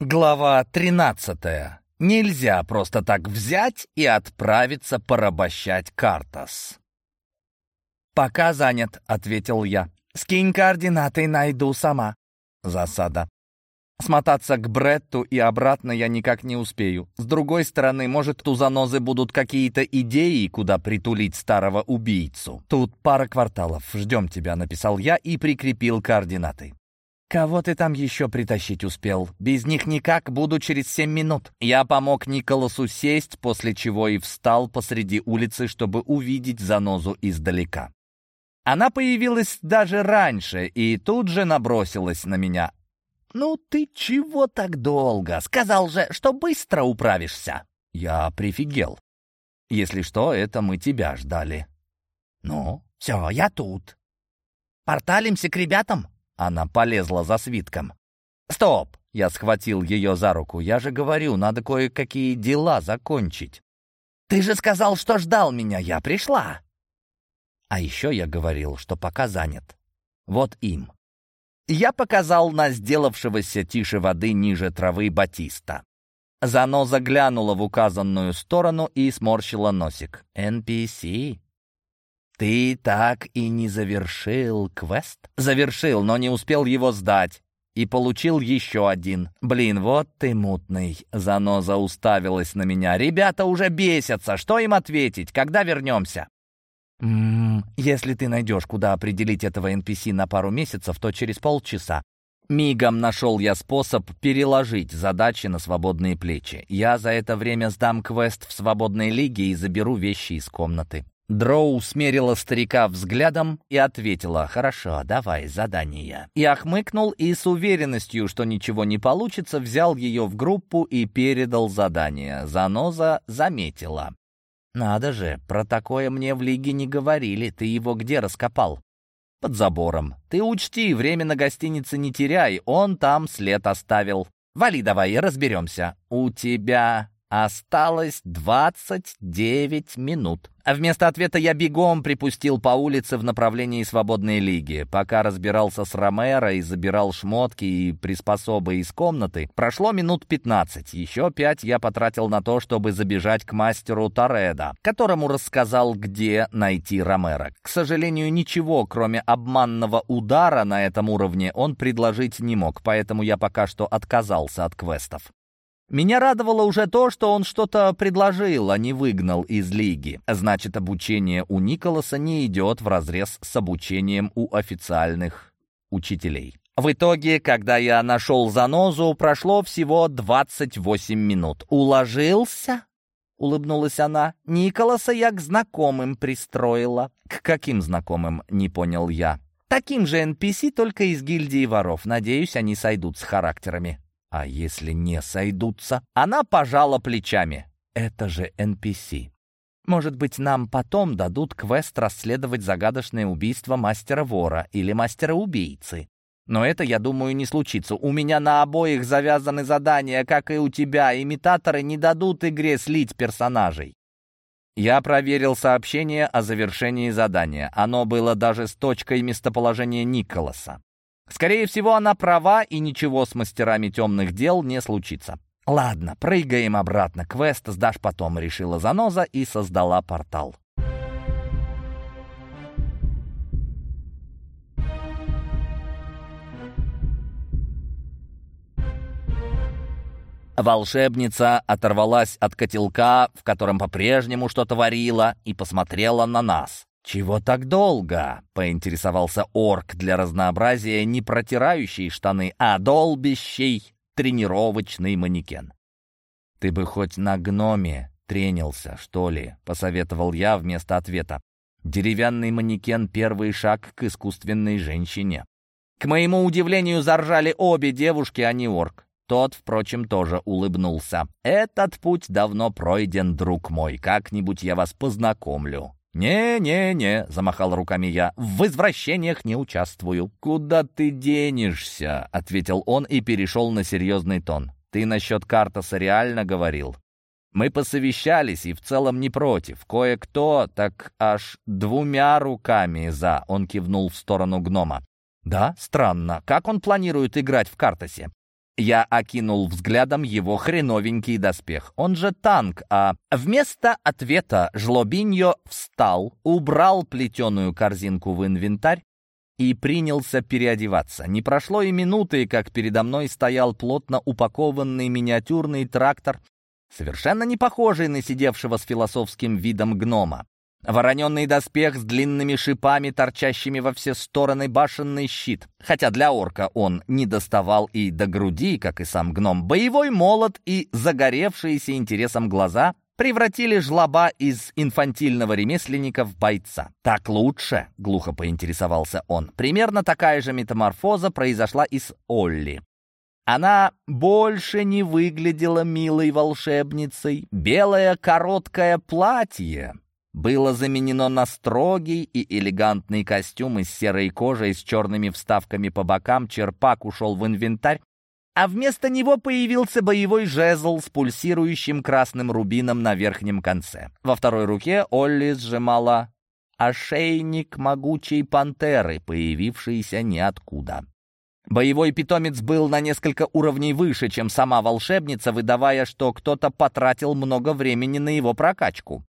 Глава 13. Нельзя просто так взять и отправиться порабощать Картас. «Пока занят», — ответил я. «Скинь координаты, найду сама». Засада. Смотаться к Бретту и обратно я никак не успею. С другой стороны, может, у занозы будут какие-то идеи, куда притулить старого убийцу. Тут пара кварталов. Ждем тебя, написал я и прикрепил координаты. «Кого ты там еще притащить успел? Без них никак, буду через семь минут». Я помог Николасу сесть, после чего и встал посреди улицы, чтобы увидеть занозу издалека. Она появилась даже раньше и тут же набросилась на меня. «Ну ты чего так долго? Сказал же, что быстро управишься». Я прифигел. «Если что, это мы тебя ждали». «Ну, все, я тут». «Порталимся к ребятам?» Она полезла за свитком. «Стоп!» — я схватил ее за руку. «Я же говорю, надо кое-какие дела закончить». «Ты же сказал, что ждал меня, я пришла!» А еще я говорил, что пока занят. Вот им. Я показал на сделавшегося тише воды ниже травы Батиста. Заноза глянула в указанную сторону и сморщила носик. «NPC?» «Ты так и не завершил квест?» «Завершил, но не успел его сдать. И получил еще один. Блин, вот ты мутный». Заноза уставилась на меня. «Ребята уже бесятся. Что им ответить? Когда вернемся?» «Ммм, если ты найдешь, куда определить этого NPC на пару месяцев, то через полчаса. Мигом нашел я способ переложить задачи на свободные плечи. Я за это время сдам квест в свободной лиге и заберу вещи из комнаты. Дроу смерила старика взглядом и ответила «Хорошо, давай, задание». Я хмыкнул и с уверенностью, что ничего не получится, взял ее в группу и передал задание. Заноза заметила. «Надо же, про такое мне в лиге не говорили. Ты его где раскопал?» «Под забором. Ты учти, время на гостинице не теряй, он там след оставил. Вали давай, разберемся. У тебя Осталось двадцать девять минут. А вместо ответа я бегом припустил по улице в направлении свободной лиги. Пока разбирался с Ромеро и забирал шмотки и приспособы из комнаты, прошло минут пятнадцать. Еще пять я потратил на то, чтобы забежать к мастеру Тореда, которому рассказал, где найти Ромеро. К сожалению, ничего, кроме обманного удара на этом уровне, он предложить не мог, поэтому я пока что отказался от квестов. Меня радовало уже то, что он что-то предложил, а не выгнал из лиги. Значит, обучение у Николаса не идет вразрез с обучением у официальных учителей. В итоге, когда я нашел занозу, прошло всего 28 минут. «Уложился?» — улыбнулась она. «Николаса я к знакомым пристроила». «К каким знакомым?» — не понял я. «Таким же NPC, только из гильдии воров. Надеюсь, они сойдут с характерами». А если не сойдутся? Она пожала плечами. Это же NPC. Может быть, нам потом дадут квест расследовать загадочное убийство мастера-вора или мастера-убийцы. Но это, я думаю, не случится. У меня на обоих завязаны задания, как и у тебя. Имитаторы не дадут игре слить персонажей. Я проверил сообщение о завершении задания. Оно было даже с точкой местоположения Николаса. Скорее всего, она права, и ничего с мастерами темных дел не случится. «Ладно, прыгаем обратно. Квест сдашь потом», — решила Заноза и создала портал. Волшебница оторвалась от котелка, в котором по-прежнему что-то варила, и посмотрела на нас. «Чего так долго?» — поинтересовался орк для разнообразия, не протирающий штаны, а долбящий тренировочный манекен. «Ты бы хоть на гноме тренился, что ли?» — посоветовал я вместо ответа. «Деревянный манекен — первый шаг к искусственной женщине». К моему удивлению, заржали обе девушки, а не орк. Тот, впрочем, тоже улыбнулся. «Этот путь давно пройден, друг мой. Как-нибудь я вас познакомлю». «Не-не-не», — замахал руками я, — «в извращениях не участвую». «Куда ты денешься?» — ответил он и перешел на серьезный тон. «Ты насчет Картаса реально говорил?» «Мы посовещались и в целом не против. Кое-кто так аж двумя руками за...» — он кивнул в сторону гнома. «Да, странно. Как он планирует играть в Картасе?» Я окинул взглядом его хреновенький доспех. Он же танк, а вместо ответа Жлобиньо встал, убрал плетеную корзинку в инвентарь и принялся переодеваться. Не прошло и минуты, как передо мной стоял плотно упакованный миниатюрный трактор, совершенно не похожий на сидевшего с философским видом гнома. Вороненный доспех с длинными шипами, торчащими во все стороны башенный щит. Хотя для орка он не доставал и до груди, как и сам гном. Боевой молот и загоревшиеся интересом глаза превратили жлоба из инфантильного ремесленника в бойца. «Так лучше?» — глухо поинтересовался он. Примерно такая же метаморфоза произошла и с Олли. Она больше не выглядела милой волшебницей. Белое короткое платье было заменено на строгий и элегантный костюм из серой кожи с черными вставками по бокам, черпак ушел в инвентарь, а вместо него появился боевой жезл с пульсирующим красным рубином на верхнем конце. Во второй руке Олли сжимала ошейник могучей пантеры, появившийся ниоткуда. Боевой питомец был на несколько уровней выше, чем сама волшебница, выдавая, что кто-то потратил много времени на его прокачку.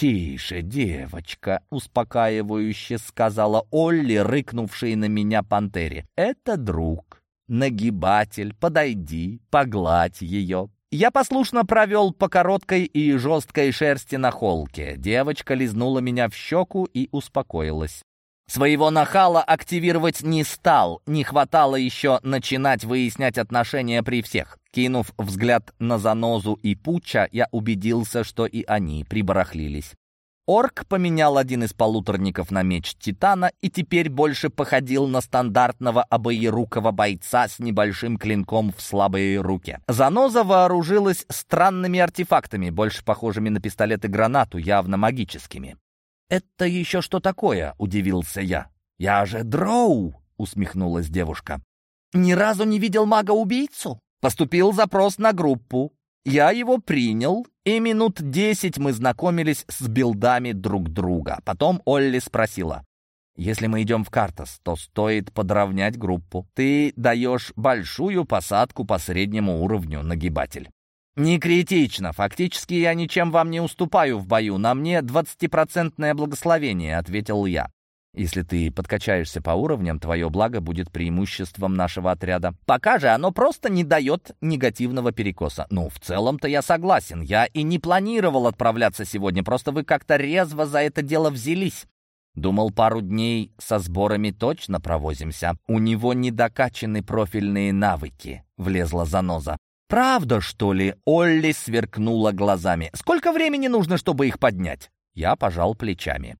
«Тише, девочка!» — успокаивающе сказала Олли, рыкнувшей на меня пантере. «Это друг, нагибатель, подойди, погладь ее». Я послушно провел по короткой и жесткой шерсти на холке. Девочка лизнула меня в щеку и успокоилась. Своего нахала активировать не стал, не хватало еще начинать выяснять отношения при всех. Кинув взгляд на Занозу и Пуча, я убедился, что и они прибарахлились. Орк поменял один из полуторников на меч Титана и теперь больше походил на стандартного обоерукого бойца с небольшим клинком в слабой руке. Заноза вооружилась странными артефактами, больше похожими на пистолет и гранату, явно магическими. «Это еще что такое?» — удивился я. «Я же дроу!» — усмехнулась девушка. «Ни разу не видел мага-убийцу?» Поступил запрос на группу. Я его принял, и минут десять мы знакомились с билдами друг друга. Потом Олли спросила, «Если мы идем в Картас, то стоит подровнять группу. Ты даешь большую посадку по среднему уровню, нагибатель». «Не критично. Фактически я ничем вам не уступаю в бою. На мне двадцатипроцентное благословение», — ответил я. Если ты подкачаешься по уровням, твое благо будет преимуществом нашего отряда. Пока же оно просто не дает негативного перекоса. Ну, в целом-то я согласен. Я и не планировал отправляться сегодня, просто вы как-то резво за это дело взялись. Думал, пару дней со сборами точно провозимся. У него недокачаны профильные навыки, влезла заноза. «Правда, что ли?» — Олли сверкнула глазами. «Сколько времени нужно, чтобы их поднять?» Я пожал плечами.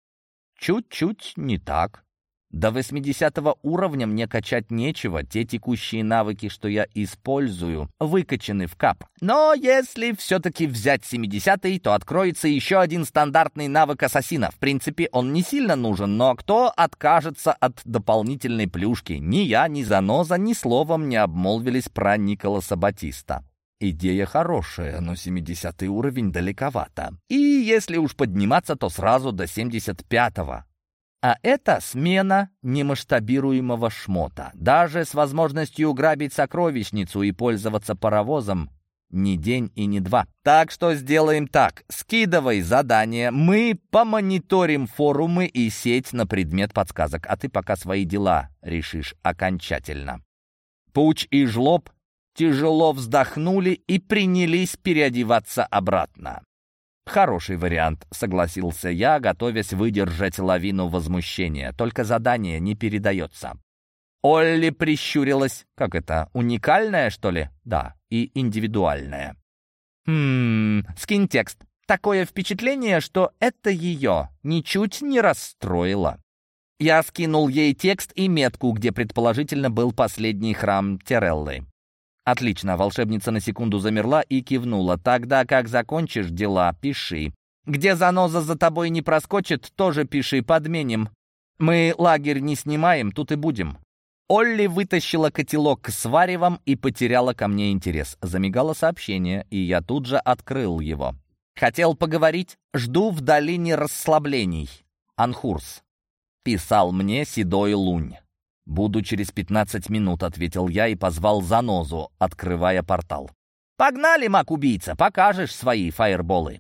Чуть-чуть не так. До 80 уровня мне качать нечего, те текущие навыки, что я использую, выкачаны в кап. Но если все-таки взять 70 то откроется еще один стандартный навык ассасина. В принципе, он не сильно нужен, но кто откажется от дополнительной плюшки? Ни я, ни Заноза ни словом не обмолвились про Николаса Батиста. Идея хорошая, но 70 уровень далековато. И если уж подниматься, то сразу до 75-го. А это смена немасштабируемого шмота. Даже с возможностью грабить сокровищницу и пользоваться паровозом ни день и не два. Так что сделаем так. Скидывай задание, мы помониторим форумы и сеть на предмет подсказок, а ты пока свои дела решишь окончательно. Пуч и Жлоб тяжело вздохнули и принялись переодеваться обратно. «Хороший вариант», — согласился я, готовясь выдержать лавину возмущения. «Только задание не передается». Олли прищурилась. «Как это, уникальное, что ли?» «Да, и индивидуальное». «Хм, скинь текст. Такое впечатление, что это ее ничуть не расстроило». Я скинул ей текст и метку, где предположительно был последний храм Тереллы. «Отлично», — волшебница на секунду замерла и кивнула. «Тогда, как закончишь дела, пиши. Где заноза за тобой не проскочит, тоже пиши, подменим. Мы лагерь не снимаем, тут и будем». Олли вытащила котелок с варевом и потеряла ко мне интерес. Замигало сообщение, и я тут же открыл его. «Хотел поговорить? Жду в долине расслаблений. Анхурс». Писал мне седой лунь. «Буду через 15 минут», — ответил я и позвал Занозу, открывая портал. «Погнали, маг-убийца, покажешь свои фаерболы!»